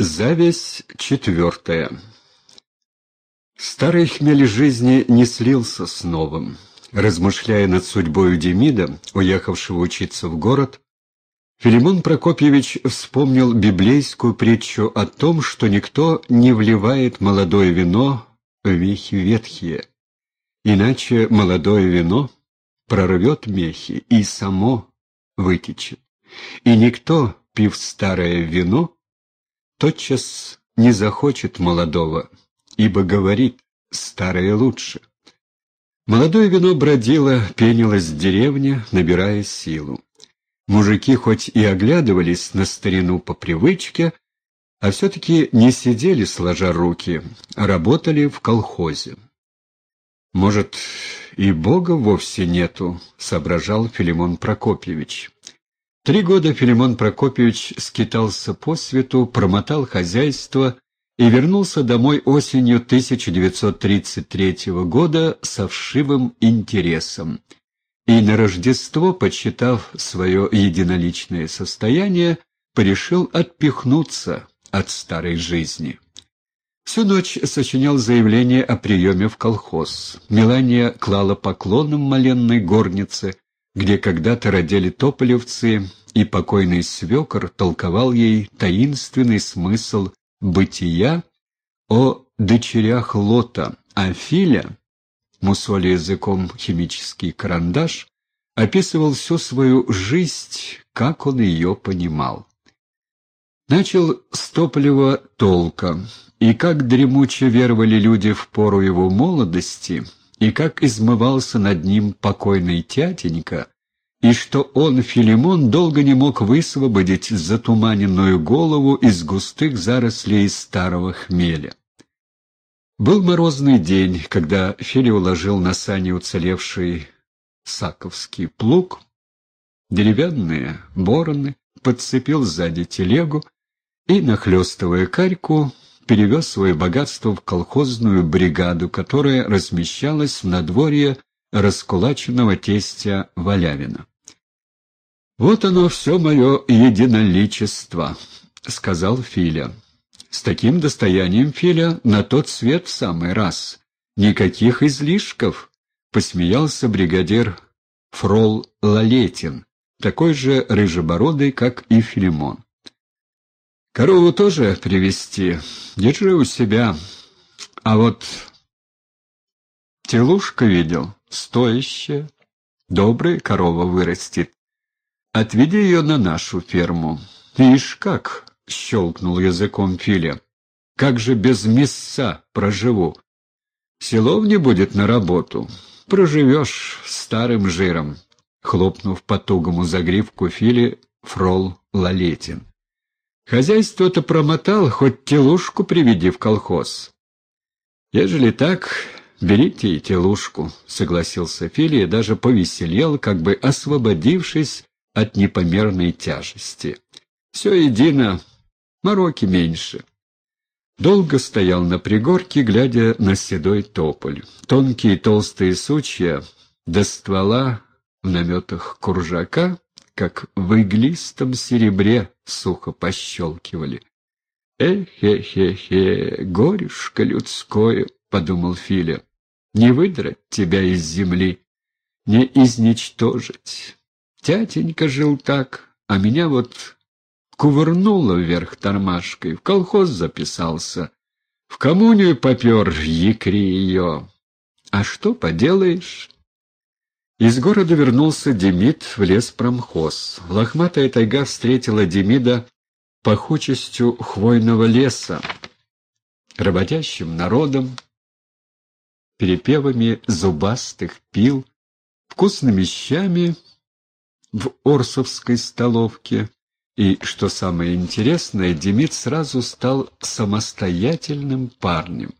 Зависть четвертая. Старый хмель жизни не слился с новым. Размышляя над судьбой Демида, уехавшего учиться в город, Филимон Прокопьевич вспомнил библейскую притчу о том, что никто не вливает молодое вино в мехи ветхие, иначе молодое вино прорвет мехи и само вытечет, и никто, пив старое вино, тотчас не захочет молодого, ибо говорит «старое лучше». Молодое вино бродило, пенилось в деревне, набирая силу. Мужики хоть и оглядывались на старину по привычке, а все-таки не сидели сложа руки, а работали в колхозе. «Может, и Бога вовсе нету», — соображал Филимон Прокопьевич. Три года Филимон Прокопьевич скитался по свету, промотал хозяйство и вернулся домой осенью 1933 года со вшивым интересом. И на Рождество, подсчитав свое единоличное состояние, порешил отпихнуться от старой жизни. Всю ночь сочинял заявление о приеме в колхоз. Мелания клала поклоном маленной горнице, где когда-то родили тополевцы, и покойный свекор толковал ей таинственный смысл бытия о дочерях Лота, а Филя, мусоли языком химический карандаш, описывал всю свою жизнь, как он ее понимал. Начал с топлива толка, и как дремуче веровали люди в пору его молодости — и как измывался над ним покойный тятенька, и что он, Филимон, долго не мог высвободить затуманенную голову из густых зарослей старого хмеля. Был морозный день, когда Филя уложил на сани уцелевший саковский плуг, деревянные бороны, подцепил сзади телегу и, нахлестывая карьку, перевез свое богатство в колхозную бригаду, которая размещалась в надворье раскулаченного тестя Валявина. «Вот оно все мое единоличество», — сказал Филя. «С таким достоянием, Филя, на тот свет в самый раз. Никаких излишков», — посмеялся бригадир Фрол Лалетин, такой же рыжебородый, как и Филимон. Корову тоже привезти. Держи у себя. А вот телушка видел, стоящая. Добрая корова вырастет. Отведи ее на нашу ферму. Ишь как, — щелкнул языком Филя. Как же без мяса проживу? Селов не будет на работу. Проживешь старым жиром. Хлопнув по тугому загривку Фили, фрол Лалетин. Хозяйство-то промотал, хоть телушку приведи в колхоз. Ежели так, берите и телушку, — согласился Филия, даже повеселел, как бы освободившись от непомерной тяжести. Все едино, мороки меньше. Долго стоял на пригорке, глядя на седой тополь. Тонкие толстые сучья до ствола в наметах куржака как в иглистом серебре сухо пощелкивали. «Эхе-хе-хе, горюшка людское», — подумал Филя, — «не выдрать тебя из земли, не изничтожить. Тятенька жил так, а меня вот кувырнуло вверх тормашкой, в колхоз записался, в коммунию попер, якри ее. А что поделаешь?» Из города вернулся Демид в леспромхоз. Лохматая тайга встретила Демида пахучестью хвойного леса, работящим народом, перепевами зубастых пил, вкусными щами в Орсовской столовке. И, что самое интересное, Демид сразу стал самостоятельным парнем.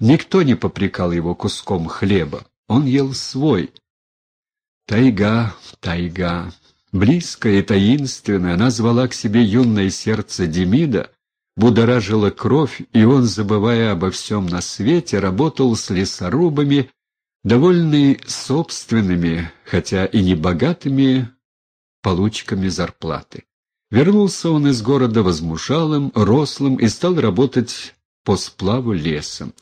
Никто не попрекал его куском хлеба, он ел свой — Тайга, тайга. Близкая и таинственная, она звала к себе юное сердце Демида, будоражила кровь, и он, забывая обо всем на свете, работал с лесорубами, довольный собственными, хотя и небогатыми, получками зарплаты. Вернулся он из города возмужалым, рослым и стал работать по сплаву лесом.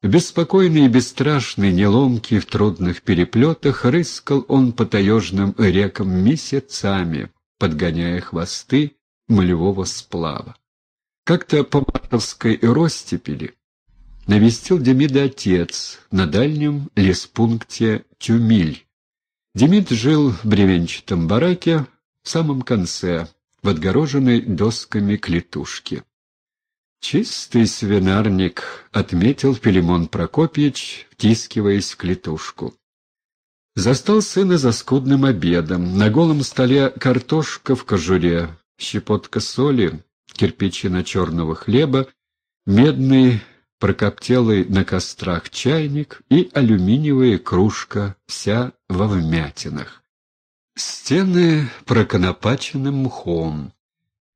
Беспокойный и бесстрашный, неломкий в трудных переплетах, рыскал он по таежным рекам месяцами, подгоняя хвосты молевого сплава. Как-то по Мартовской ростепели навестил Демида отец на дальнем леспункте Тюмиль. Демид жил в бревенчатом бараке в самом конце, в отгороженной досками клетушке. «Чистый свинарник», — отметил Филимон Прокопьевич, втискиваясь в клетушку. Застал сына за скудным обедом. На голом столе картошка в кожуре, щепотка соли, кирпичина черного хлеба, медный прокоптелый на кострах чайник и алюминиевая кружка, вся во вмятинах. Стены проконопачены мхом.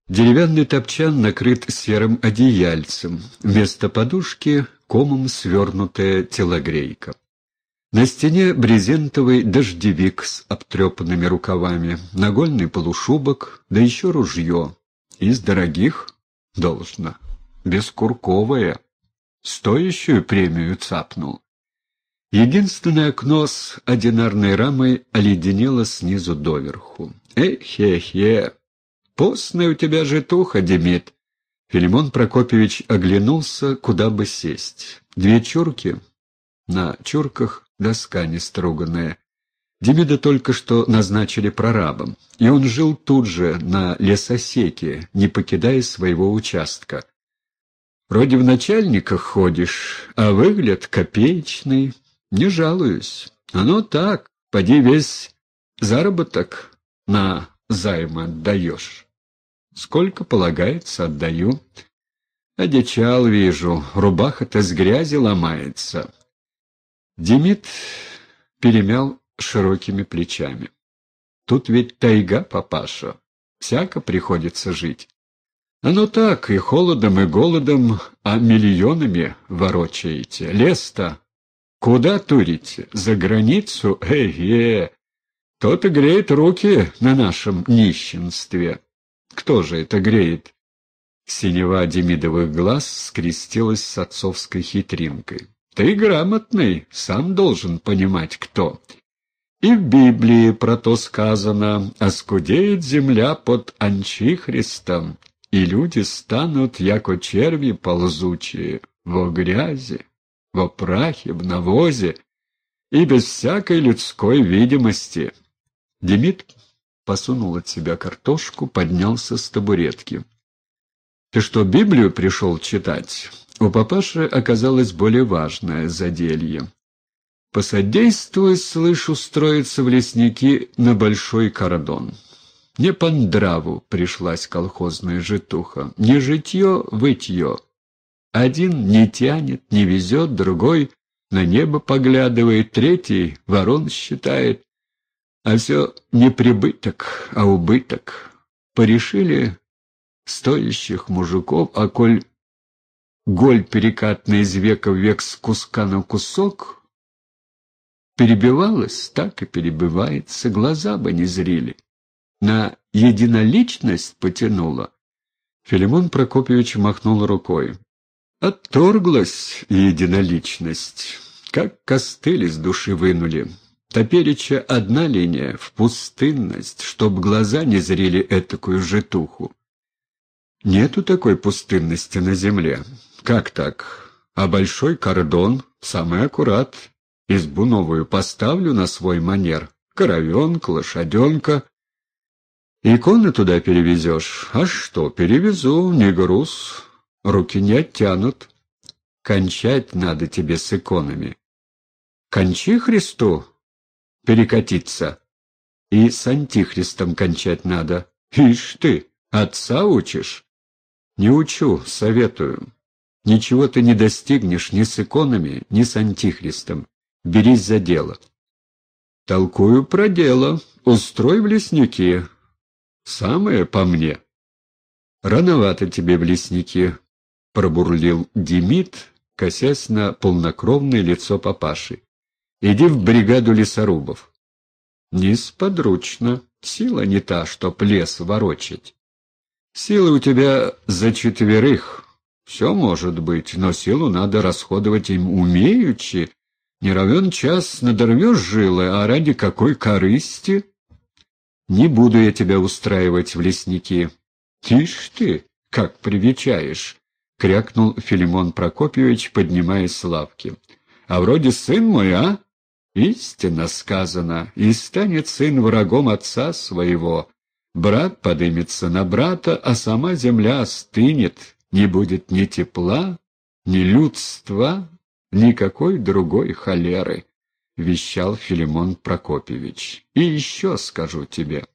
Деревянный топчан накрыт серым одеяльцем, вместо подушки — комом свернутая телогрейка. На стене брезентовый дождевик с обтрепанными рукавами, нагольный полушубок, да еще ружье. Из дорогих должно, бескурковое стоящую премию цапнул. Единственное окно с одинарной рамой оледенело снизу доверху. «Эхе-хе! Постная у тебя житуха, Демид!» Филимон Прокопьевич оглянулся, куда бы сесть. Две чурки, на чурках доска неструганная. Демида только что назначили прорабом, и он жил тут же, на лесосеке, не покидая своего участка. Вроде в начальниках ходишь, а выгляд копеечный. Не жалуюсь. Оно так, поди весь заработок на займ отдаешь. Сколько полагается, отдаю. Одичал вижу, рубаха-то с грязи ломается. Демид перемял широкими плечами. Тут ведь тайга, папаша, всяко приходится жить. Оно так, и холодом, и голодом, а миллионами ворочаете. Лес-то куда турите? За границу? Э-е! То-то греет руки на нашем нищенстве. Кто же это греет? Синева Демидовых глаз скрестилась с отцовской хитринкой. Ты грамотный, сам должен понимать, кто. И в Библии про то сказано, оскудеет земля под Анчихристом, и люди станут, яко черви ползучие, во грязи, во прахе, в навозе, и без всякой людской видимости. Демид посунул от себя картошку, поднялся с табуретки. «Ты что, Библию пришел читать?» У папаши оказалось более важное заделье. «Посодействуй, слышу, строиться в лесники на большой кордон». Не по нраву пришлась колхозная житуха. Не житье, вытье. Один не тянет, не везет, другой на небо поглядывает, третий ворон считает. А все не прибыток, а убыток. Порешили стоящих мужиков, а коль голь перекатная из века в век с куска на кусок, перебивалась, так и перебивается, глаза бы не зрили на единоличность потянуло. Филимон Прокопьевич махнул рукой. Отторглась единоличность, как костыль из души вынули. Топереча одна линия в пустынность, чтоб глаза не зрели этакую житуху. Нету такой пустынности на земле. Как так? А большой кордон, самый аккурат, избу новую поставлю на свой манер. Коровенка, лошаденка, Иконы туда перевезешь? А что, перевезу, не груз. Руки не оттянут. Кончать надо тебе с иконами. Кончи Христу перекатиться. И с антихристом кончать надо. Ишь ты, отца учишь? Не учу, советую. Ничего ты не достигнешь ни с иконами, ни с антихристом. Берись за дело. Толкую про дело. Устрой в лесники, Самое по мне. Рановато тебе в лесники, пробурлил Демид, косясь на полнокровное лицо папаши. Иди в бригаду лесорубов. Несподручно, сила не та, чтоб лес ворочать. Силы у тебя за четверых. Все может быть, но силу надо расходовать им умеючи. Не равен час надорвешь жилы, а ради какой корысти? Не буду я тебя устраивать в лесники. Тишь ты, как привечаешь, — крякнул Филимон Прокопьевич, поднимаясь с лавки. А вроде сын мой, а? Истинно сказано, и станет сын врагом отца своего. Брат подымется на брата, а сама земля остынет, не будет ни тепла, ни людства, никакой другой холеры, — вещал Филимон Прокопьевич. И еще скажу тебе.